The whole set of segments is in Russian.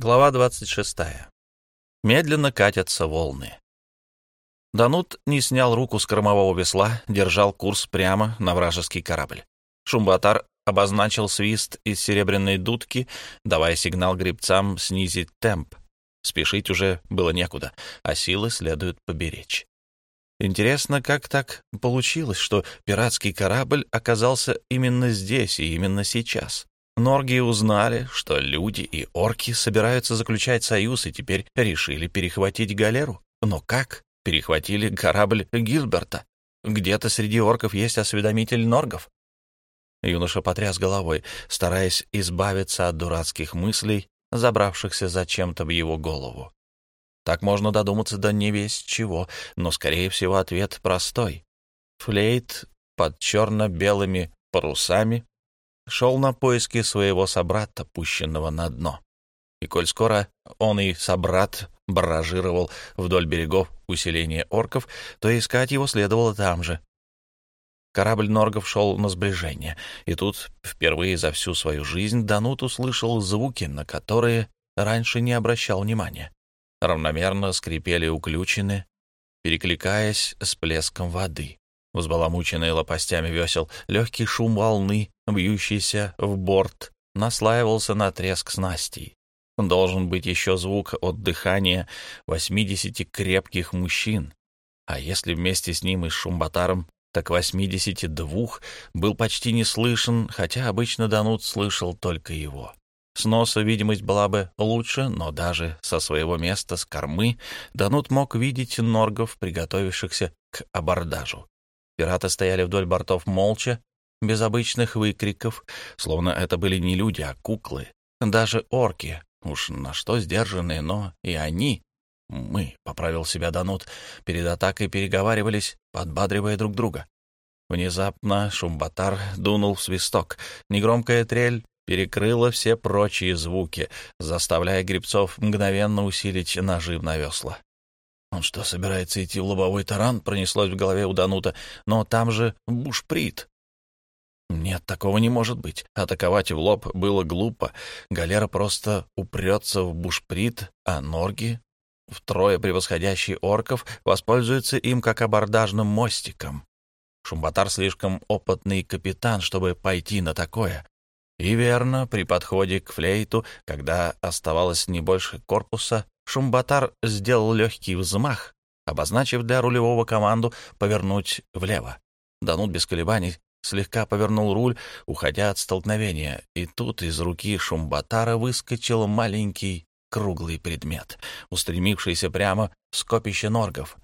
Глава 26. Медленно катятся волны. Данут не снял руку с кормового весла, держал курс прямо на вражеский корабль. Шумбатар обозначил свист из серебряной дудки, давая сигнал гребцам снизить темп. Спешить уже было некуда, а силы следует поберечь. Интересно, как так получилось, что пиратский корабль оказался именно здесь и именно сейчас? Норги узнали, что люди и орки собираются заключать союз и теперь решили перехватить галеру. Но как? Перехватили корабль Гилберта. Где-то среди орков есть осведомитель норгов. Юноша потряс головой, стараясь избавиться от дурацких мыслей, забравшихся зачем-то в его голову. Так можно додуматься до не весь чего, но, скорее всего, ответ простой. Флейт под черно-белыми парусами шел на поиски своего собрата, пущенного на дно. И коль скоро он и собрат баражировал вдоль берегов усиления орков, то искать его следовало там же. Корабль Норгов шел на сближение, и тут впервые за всю свою жизнь Данут услышал звуки, на которые раньше не обращал внимания. Равномерно скрипели уключены, перекликаясь с плеском воды. Взбаламученные лопастями весел, легкий шум волны, бьющийся в борт, наслаивался на треск снастей. Должен быть еще звук от дыхания восьмидесяти крепких мужчин. А если вместе с ним и с Шумбатаром, так восьмидесяти двух был почти не слышен, хотя обычно Данут слышал только его. С носа видимость была бы лучше, но даже со своего места с кормы Данут мог видеть норгов, приготовившихся к абордажу. Пираты стояли вдоль бортов молча, без обычных выкриков, словно это были не люди, а куклы. Даже орки, уж на что сдержанные, но и они, мы, — поправил себя Данут, — перед атакой переговаривались, подбадривая друг друга. Внезапно Шумбатар дунул в свисток. Негромкая трель перекрыла все прочие звуки, заставляя грибцов мгновенно усилить нажив на весла. Он что, собирается идти в лобовой таран? Пронеслось в голове у Данута. Но там же бушприт. Нет, такого не может быть. Атаковать в лоб было глупо. Галера просто упрется в бушприт, а норги, втрое превосходящие орков, воспользуются им как абордажным мостиком. Шумбатар слишком опытный капитан, чтобы пойти на такое. И верно, при подходе к флейту, когда оставалось не больше корпуса, Шумбатар сделал легкий взмах, обозначив для рулевого команду повернуть влево. Данут без колебаний слегка повернул руль, уходя от столкновения, и тут из руки Шумбатара выскочил маленький круглый предмет, устремившийся прямо в скопище норгов.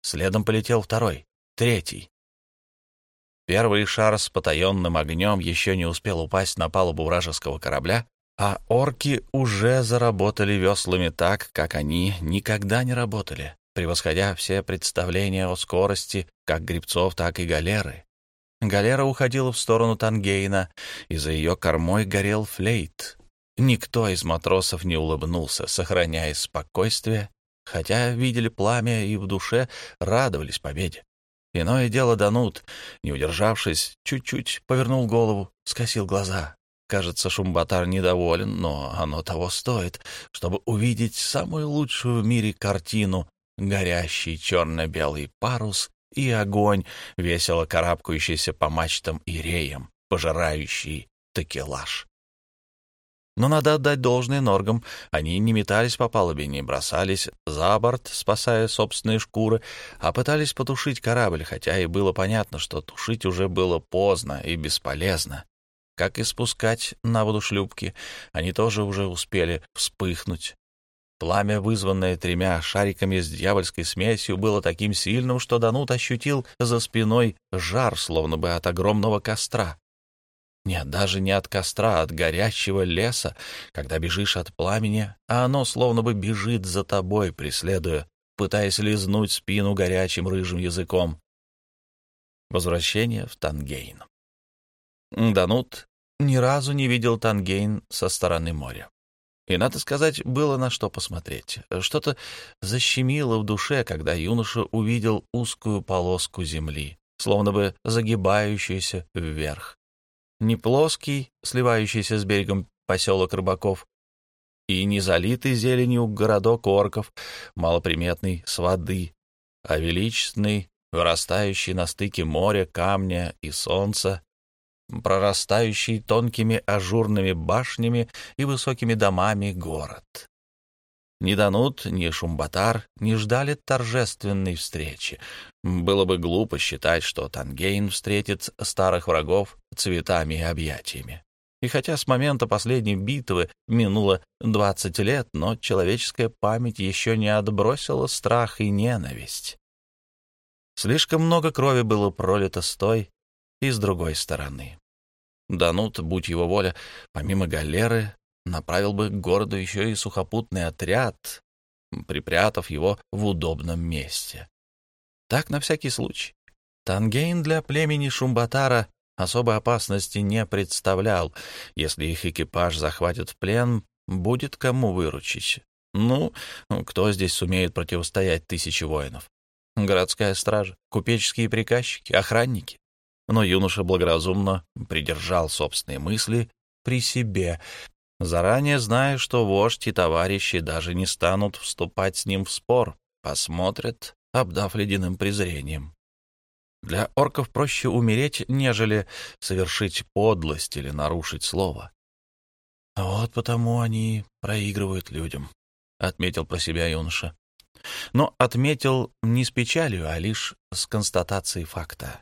Следом полетел второй, третий. Первый шар с потаенным огнем еще не успел упасть на палубу вражеского корабля, а орки уже заработали веслами так, как они никогда не работали, превосходя все представления о скорости как грибцов, так и галеры. Галера уходила в сторону Тангейна, и за ее кормой горел флейт. Никто из матросов не улыбнулся, сохраняя спокойствие, хотя видели пламя и в душе радовались победе. Иное дело Данут, не удержавшись, чуть-чуть повернул голову, скосил глаза. Кажется, Шумбатар недоволен, но оно того стоит, чтобы увидеть самую лучшую в мире картину — горящий черно-белый парус и огонь, весело карабкающийся по мачтам и реям, пожирающий такелаж. Но надо отдать должное норгам. Они не метались по палубе, не бросались за борт, спасая собственные шкуры, а пытались потушить корабль, хотя и было понятно, что тушить уже было поздно и бесполезно как и спускать на воду шлюпки, они тоже уже успели вспыхнуть. Пламя, вызванное тремя шариками с дьявольской смесью, было таким сильным, что Данут ощутил за спиной жар, словно бы от огромного костра. Нет, даже не от костра, а от горящего леса, когда бежишь от пламени, а оно словно бы бежит за тобой, преследуя, пытаясь лизнуть спину горячим рыжим языком. Возвращение в Тангейн. Данут ни разу не видел Тангейн со стороны моря. И, надо сказать, было на что посмотреть. Что-то защемило в душе, когда юноша увидел узкую полоску земли, словно бы загибающуюся вверх. Не плоский, сливающийся с берегом поселок рыбаков, и не залитый зеленью городок орков, малоприметный с воды, а величественный, вырастающий на стыке моря, камня и солнца, прорастающий тонкими ажурными башнями и высокими домами город. Ни Данут, ни Шумбатар не ждали торжественной встречи. Было бы глупо считать, что Тангейн встретит старых врагов цветами и объятиями. И хотя с момента последней битвы минуло 20 лет, но человеческая память еще не отбросила страх и ненависть. Слишком много крови было пролито с той и с другой стороны. Данут, будь его воля, помимо галеры, направил бы к городу еще и сухопутный отряд, припрятав его в удобном месте. Так, на всякий случай. Тангейн для племени Шумбатара особой опасности не представлял. Если их экипаж захватит в плен, будет кому выручить. Ну, кто здесь сумеет противостоять тысяче воинов? Городская стража, купеческие приказчики, охранники. Но юноша благоразумно придержал собственные мысли при себе, заранее зная, что вождь и товарищи даже не станут вступать с ним в спор, посмотрят, обдав ледяным презрением. Для орков проще умереть, нежели совершить подлость или нарушить слово. «Вот потому они проигрывают людям», — отметил про себя юноша. Но отметил не с печалью, а лишь с констатацией факта.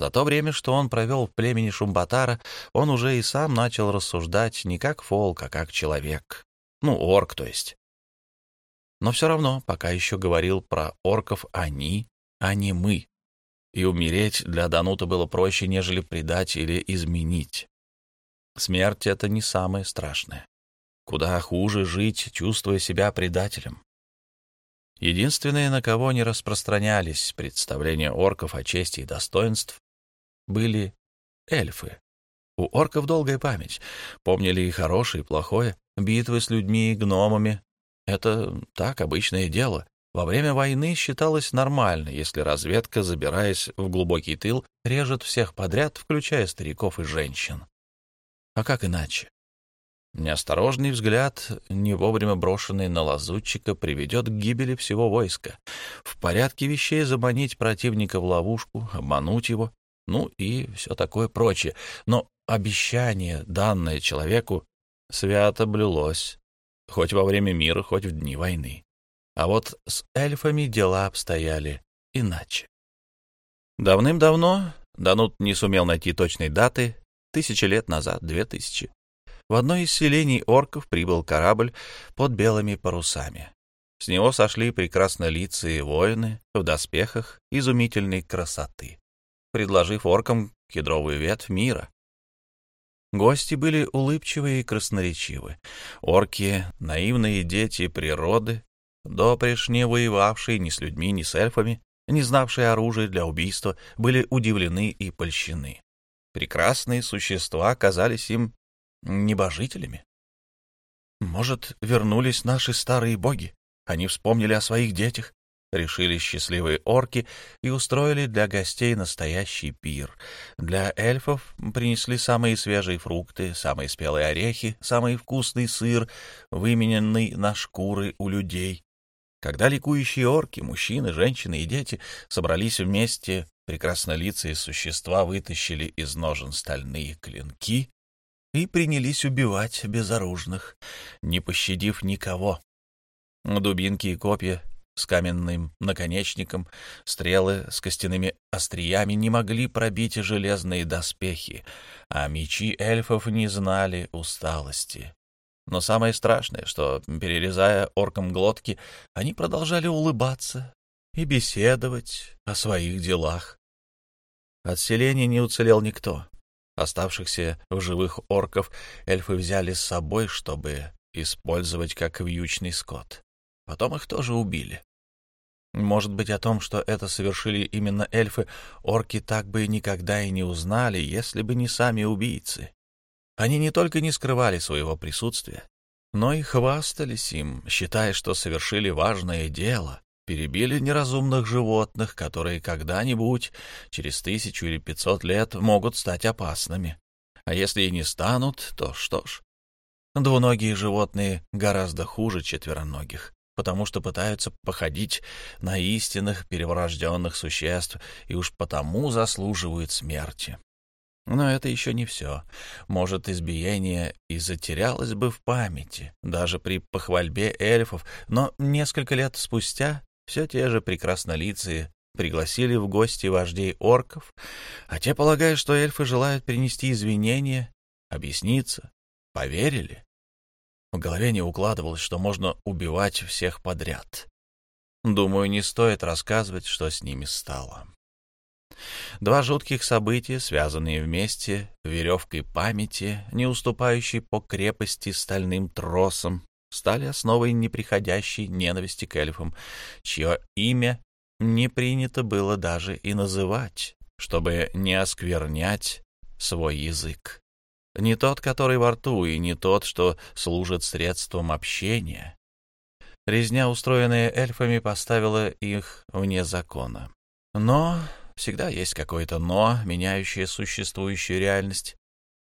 За то время, что он провел в племени Шумбатара, он уже и сам начал рассуждать не как фолк, а как человек. Ну, орк, то есть. Но все равно пока еще говорил про орков они, а не мы. И умереть для Данута было проще, нежели предать или изменить. Смерть — это не самое страшное. Куда хуже жить, чувствуя себя предателем. Единственные, на кого не распространялись представления орков о чести и достоинств, были эльфы. У орков долгая память. Помнили и хорошее, и плохое, битвы с людьми и гномами. Это так, обычное дело. Во время войны считалось нормально, если разведка, забираясь в глубокий тыл, режет всех подряд, включая стариков и женщин. А как иначе? Неосторожный взгляд, не вовремя брошенный на лазутчика, приведет к гибели всего войска. В порядке вещей заманить противника в ловушку, обмануть его, ну и все такое прочее. Но обещание, данное человеку, свято блюлось, хоть во время мира, хоть в дни войны. А вот с эльфами дела обстояли иначе. Давным-давно, Данут не сумел найти точной даты, тысячи лет назад, две тысячи, в одно из селений орков прибыл корабль под белыми парусами. С него сошли прекраснолицые воины в доспехах изумительной красоты, предложив оркам кедровую ветвь мира. Гости были улыбчивые и красноречивы. Орки — наивные дети природы, допрешне воевавшие ни с людьми, ни с эльфами, не знавшие оружия для убийства, были удивлены и польщены. Прекрасные существа казались им небожителями. Может, вернулись наши старые боги? Они вспомнили о своих детях, решили счастливые орки и устроили для гостей настоящий пир. Для эльфов принесли самые свежие фрукты, самые спелые орехи, самый вкусный сыр, вымененный на шкуры у людей. Когда ликующие орки, мужчины, женщины и дети собрались вместе, прекраснолицые существа вытащили из ножен стальные клинки и принялись убивать безоружных, не пощадив никого. Дубинки и копья с каменным наконечником, стрелы с костяными остриями не могли пробить железные доспехи, а мечи эльфов не знали усталости. Но самое страшное, что, перерезая оркам глотки, они продолжали улыбаться и беседовать о своих делах. От селения не уцелел никто. Оставшихся в живых орков эльфы взяли с собой, чтобы использовать как вьючный скот. Потом их тоже убили. Может быть, о том, что это совершили именно эльфы, орки так бы никогда и не узнали, если бы не сами убийцы. Они не только не скрывали своего присутствия, но и хвастались им, считая, что совершили важное дело, перебили неразумных животных, которые когда-нибудь, через тысячу или пятьсот лет, могут стать опасными. А если и не станут, то что ж. Двуногие животные гораздо хуже четвероногих, потому что пытаются походить на истинных перворожденных существ и уж потому заслуживают смерти. Но это еще не все. Может, избиение и затерялось бы в памяти, даже при похвальбе эльфов, но несколько лет спустя все те же прекраснолицые пригласили в гости вождей орков, а те, полагая, что эльфы желают принести извинения, объясниться, поверили. В голове не укладывалось, что можно убивать всех подряд. Думаю, не стоит рассказывать, что с ними стало. Два жутких события, связанные вместе веревкой памяти, не уступающей по крепости стальным тросам, стали основой неприходящей ненависти к эльфам, чье имя не принято было даже и называть, чтобы не осквернять свой язык. Не тот, который во рту, и не тот, что служит средством общения. Резня, устроенная эльфами, поставила их вне закона. Но всегда есть какое-то «но», меняющее существующую реальность.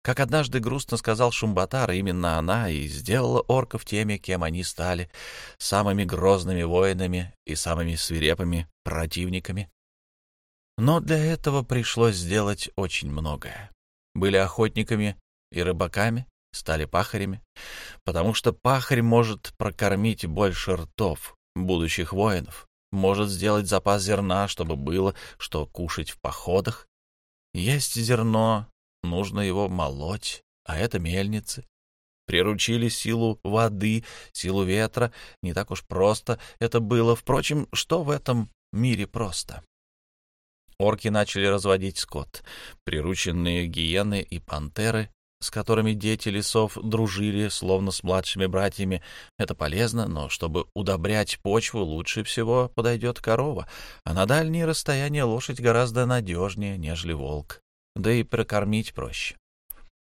Как однажды грустно сказал Шумбатар, именно она и сделала орков теми, кем они стали, самыми грозными воинами и самыми свирепыми противниками. Но для этого пришлось сделать очень многое. Были охотниками и рыбаками, стали пахарями, потому что пахарь может прокормить больше ртов будущих воинов, может сделать запас зерна, чтобы было что кушать в походах. Есть зерно, нужно его молоть, а это мельницы. Приручили силу воды, силу ветра. Не так уж просто это было. Впрочем, что в этом мире просто? Орки начали разводить скот. Прирученные гиены и пантеры с которыми дети лесов дружили, словно с младшими братьями. Это полезно, но чтобы удобрять почву, лучше всего подойдет корова, а на дальние расстояния лошадь гораздо надежнее, нежели волк. Да и прокормить проще.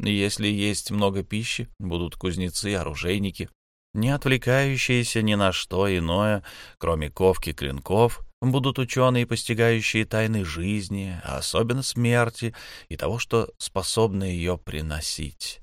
Если есть много пищи, будут кузнецы, оружейники, не отвлекающиеся ни на что иное, кроме ковки клинков, будут ученые, постигающие тайны жизни, а особенно смерти и того, что способны ее приносить.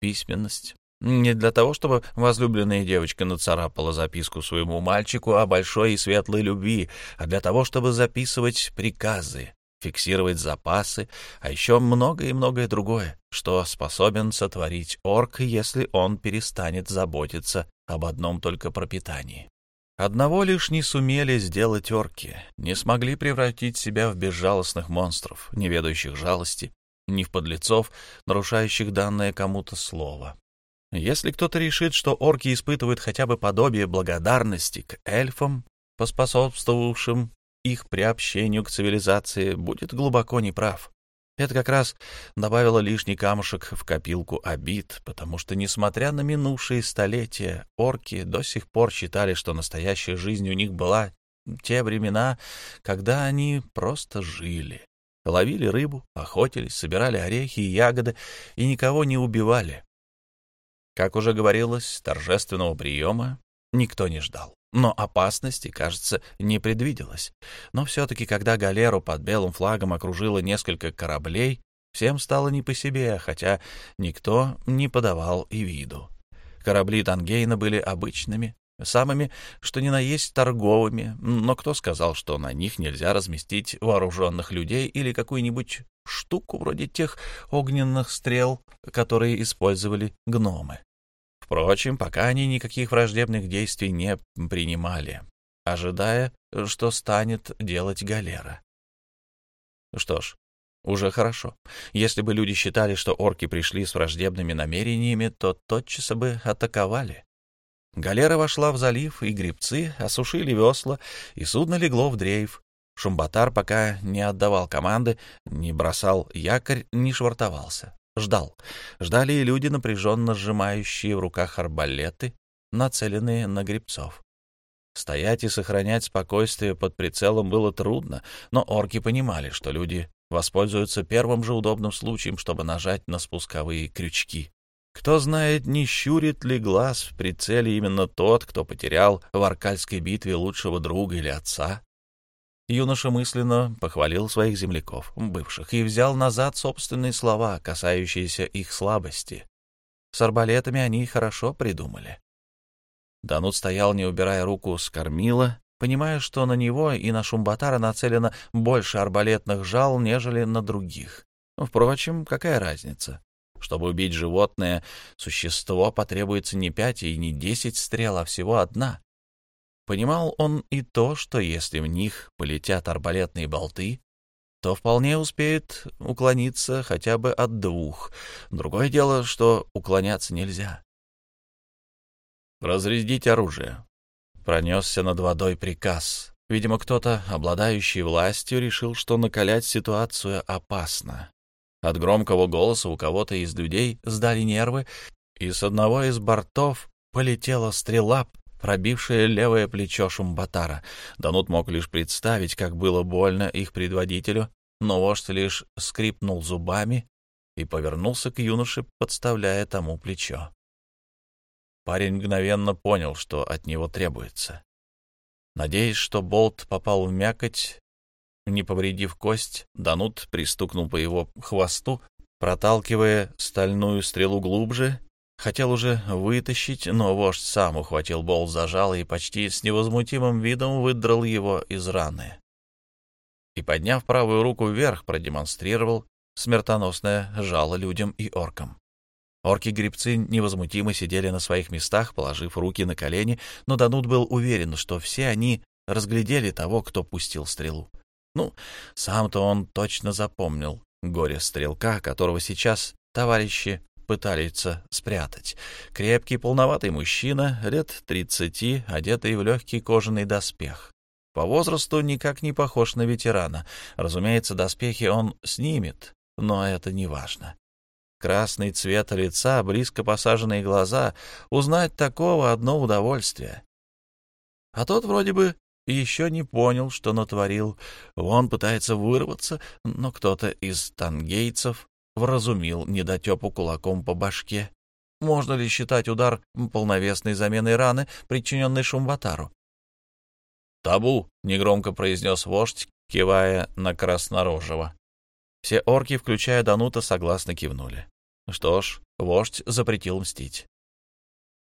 Письменность. Не для того, чтобы возлюбленная девочка нацарапала записку своему мальчику о большой и светлой любви, а для того, чтобы записывать приказы, фиксировать запасы, а еще многое и многое другое, что способен сотворить орк, если он перестанет заботиться об одном только пропитании. Одного лишь не сумели сделать орки, не смогли превратить себя в безжалостных монстров, не ведающих жалости, ни в подлецов, нарушающих данное кому-то слово. Если кто-то решит, что орки испытывают хотя бы подобие благодарности к эльфам, поспособствовавшим их приобщению к цивилизации, будет глубоко неправ. Это как раз добавило лишний камушек в копилку обид, потому что, несмотря на минувшие столетия, орки до сих пор считали, что настоящая жизнь у них была те времена, когда они просто жили. Ловили рыбу, охотились, собирали орехи и ягоды и никого не убивали. Как уже говорилось, торжественного приема никто не ждал. Но опасности, кажется, не предвиделось. Но все-таки, когда галеру под белым флагом окружило несколько кораблей, всем стало не по себе, хотя никто не подавал и виду. Корабли Тангейна были обычными, самыми, что ни на есть, торговыми, но кто сказал, что на них нельзя разместить вооруженных людей или какую-нибудь штуку вроде тех огненных стрел, которые использовали гномы? Впрочем, пока они никаких враждебных действий не принимали, ожидая, что станет делать галера. Что ж, уже хорошо. Если бы люди считали, что орки пришли с враждебными намерениями, то тотчас бы атаковали. Галера вошла в залив, и грибцы осушили весла, и судно легло в дрейф. Шумбатар пока не отдавал команды, не бросал якорь, не швартовался. Ждал. Ждали и люди, напряженно сжимающие в руках арбалеты, нацеленные на грибцов. Стоять и сохранять спокойствие под прицелом было трудно, но орки понимали, что люди воспользуются первым же удобным случаем, чтобы нажать на спусковые крючки. Кто знает, не щурит ли глаз в прицеле именно тот, кто потерял в Аркальской битве лучшего друга или отца, Юноша мысленно похвалил своих земляков, бывших, и взял назад собственные слова, касающиеся их слабости. С арбалетами они хорошо придумали. Данут стоял, не убирая руку с кормила, понимая, что на него и на Шумбатара нацелено больше арбалетных жал, нежели на других. Впрочем, какая разница? Чтобы убить животное, существо потребуется не пять и не десять стрел, а всего одна. Понимал он и то, что если в них полетят арбалетные болты, то вполне успеет уклониться хотя бы от двух. Другое дело, что уклоняться нельзя. «Разрядить оружие», — пронесся над водой приказ. Видимо, кто-то, обладающий властью, решил, что накалять ситуацию опасно. От громкого голоса у кого-то из людей сдали нервы, и с одного из бортов полетела стрела, пробившая левое плечо Шумбатара. Данут мог лишь представить, как было больно их предводителю, но вождь лишь скрипнул зубами и повернулся к юноше, подставляя тому плечо. Парень мгновенно понял, что от него требуется. Надеясь, что болт попал в мякоть, не повредив кость, Данут пристукнул по его хвосту, проталкивая стальную стрелу глубже Хотел уже вытащить, но вождь сам ухватил болт за жало и почти с невозмутимым видом выдрал его из раны. И, подняв правую руку вверх, продемонстрировал смертоносное жало людям и оркам. Орки-гребцы невозмутимо сидели на своих местах, положив руки на колени, но Данут был уверен, что все они разглядели того, кто пустил стрелу. Ну, сам-то он точно запомнил горе стрелка, которого сейчас товарищи пытаются спрятать. Крепкий, полноватый мужчина, лет тридцати, одетый в легкий кожаный доспех. По возрасту никак не похож на ветерана. Разумеется, доспехи он снимет, но это не важно. Красный цвет лица, близко посаженные глаза — узнать такого одно удовольствие. А тот вроде бы еще не понял, что натворил. Он пытается вырваться, но кто-то из тангейцев вразумил недотепу кулаком по башке. Можно ли считать удар полновесной заменой раны, причиненной Шумбатару? «Табу!» — негромко произнес вождь, кивая на краснорожего. Все орки, включая Данута, согласно кивнули. Что ж, вождь запретил мстить.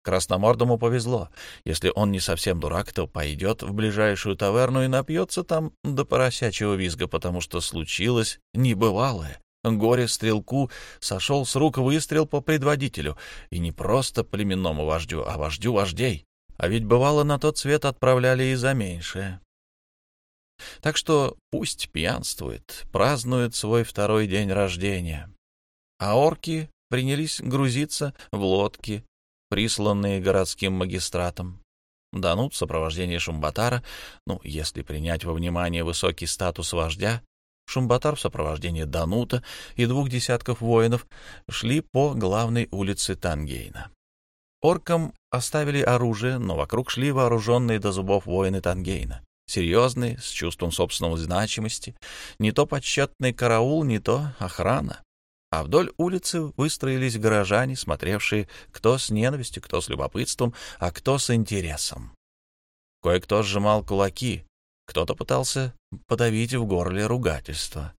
Красномордому повезло. Если он не совсем дурак, то пойдет в ближайшую таверну и напьется там до поросячьего визга, потому что случилось небывалое. Горе-стрелку сошел с рук выстрел по предводителю, и не просто племенному вождю, а вождю вождей. А ведь бывало на тот свет отправляли и за меньшее. Так что пусть пьянствует, празднует свой второй день рождения. А орки принялись грузиться в лодки, присланные городским магистратом. Данут в сопровождении Шумбатара, ну, если принять во внимание высокий статус вождя, Шумбатар в сопровождении Данута и двух десятков воинов шли по главной улице Тангейна. Оркам оставили оружие, но вокруг шли вооруженные до зубов воины Тангейна. Серьезные, с чувством собственной значимости. Не то подсчетный караул, не то охрана. А вдоль улицы выстроились горожане, смотревшие кто с ненавистью, кто с любопытством, а кто с интересом. Кое-кто сжимал кулаки, кто-то пытался подавить в горле ругательство.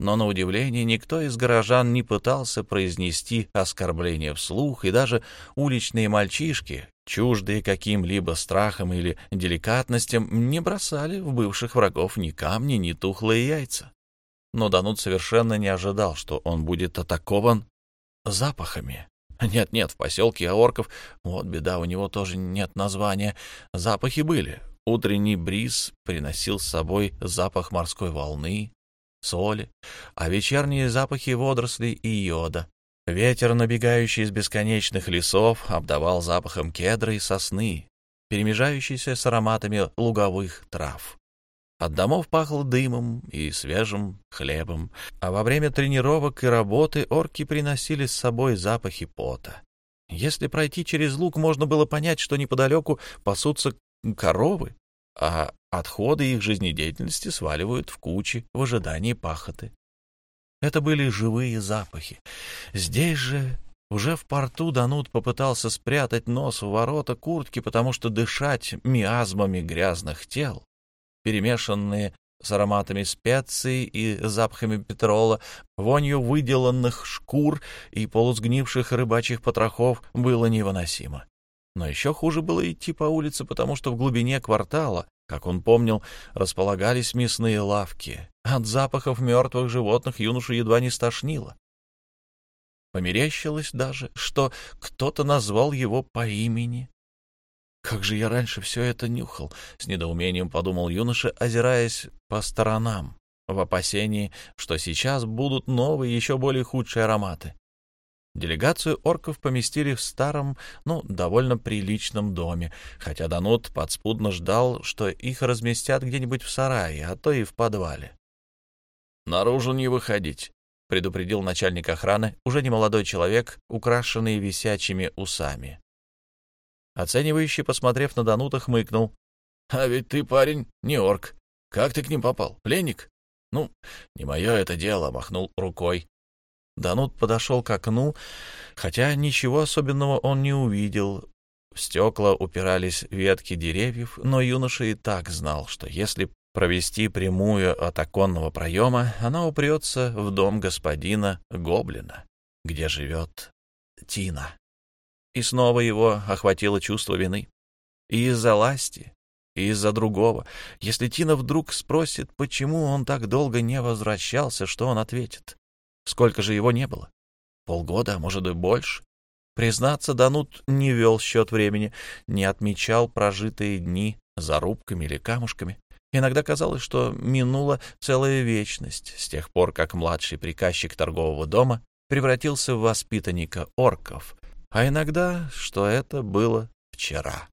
Но, на удивление, никто из горожан не пытался произнести оскорбление вслух, и даже уличные мальчишки, чуждые каким-либо страхом или деликатностям, не бросали в бывших врагов ни камни, ни тухлые яйца. Но Данут совершенно не ожидал, что он будет атакован запахами. Нет-нет, в поселке Аорков, вот беда, у него тоже нет названия, запахи были, Утренний бриз приносил с собой запах морской волны, соли, а вечерние запахи водорослей и йода. Ветер, набегающий из бесконечных лесов, обдавал запахом кедра и сосны, перемежающийся с ароматами луговых трав. От домов пахло дымом и свежим хлебом, а во время тренировок и работы орки приносили с собой запахи пота. Если пройти через луг, можно было понять, что неподалеку пасутся коровы, а отходы их жизнедеятельности сваливают в кучи в ожидании пахоты. Это были живые запахи. Здесь же, уже в порту, Данут попытался спрятать нос в ворота куртки, потому что дышать миазмами грязных тел, перемешанные с ароматами специй и запахами петрола, вонью выделанных шкур и полусгнивших рыбачьих потрохов было невыносимо. Но еще хуже было идти по улице, потому что в глубине квартала, как он помнил, располагались мясные лавки. От запахов мертвых животных юношу едва не стошнило. Померещилось даже, что кто-то назвал его по имени. «Как же я раньше все это нюхал?» — с недоумением подумал юноша, озираясь по сторонам, в опасении, что сейчас будут новые, еще более худшие ароматы. Делегацию орков поместили в старом, ну, довольно приличном доме, хотя Данут подспудно ждал, что их разместят где-нибудь в сарае, а то и в подвале. «Наружу не выходить», — предупредил начальник охраны, уже немолодой человек, украшенный висячими усами. Оценивающий, посмотрев на Данута, хмыкнул. «А ведь ты, парень, не орк. Как ты к ним попал? Пленник?» «Ну, не мое это дело», — махнул рукой. Данут подошел к окну, хотя ничего особенного он не увидел. В стекла упирались ветки деревьев, но юноша и так знал, что если провести прямую от оконного проема, она упрется в дом господина Гоблина, где живет Тина. И снова его охватило чувство вины. И из-за ласти, и из-за другого. Если Тина вдруг спросит, почему он так долго не возвращался, что он ответит? Сколько же его не было? Полгода, а может и больше. Признаться, Данут не вел счет времени, не отмечал прожитые дни зарубками или камушками. Иногда казалось, что минула целая вечность с тех пор, как младший приказчик торгового дома превратился в воспитанника орков, а иногда, что это было вчера.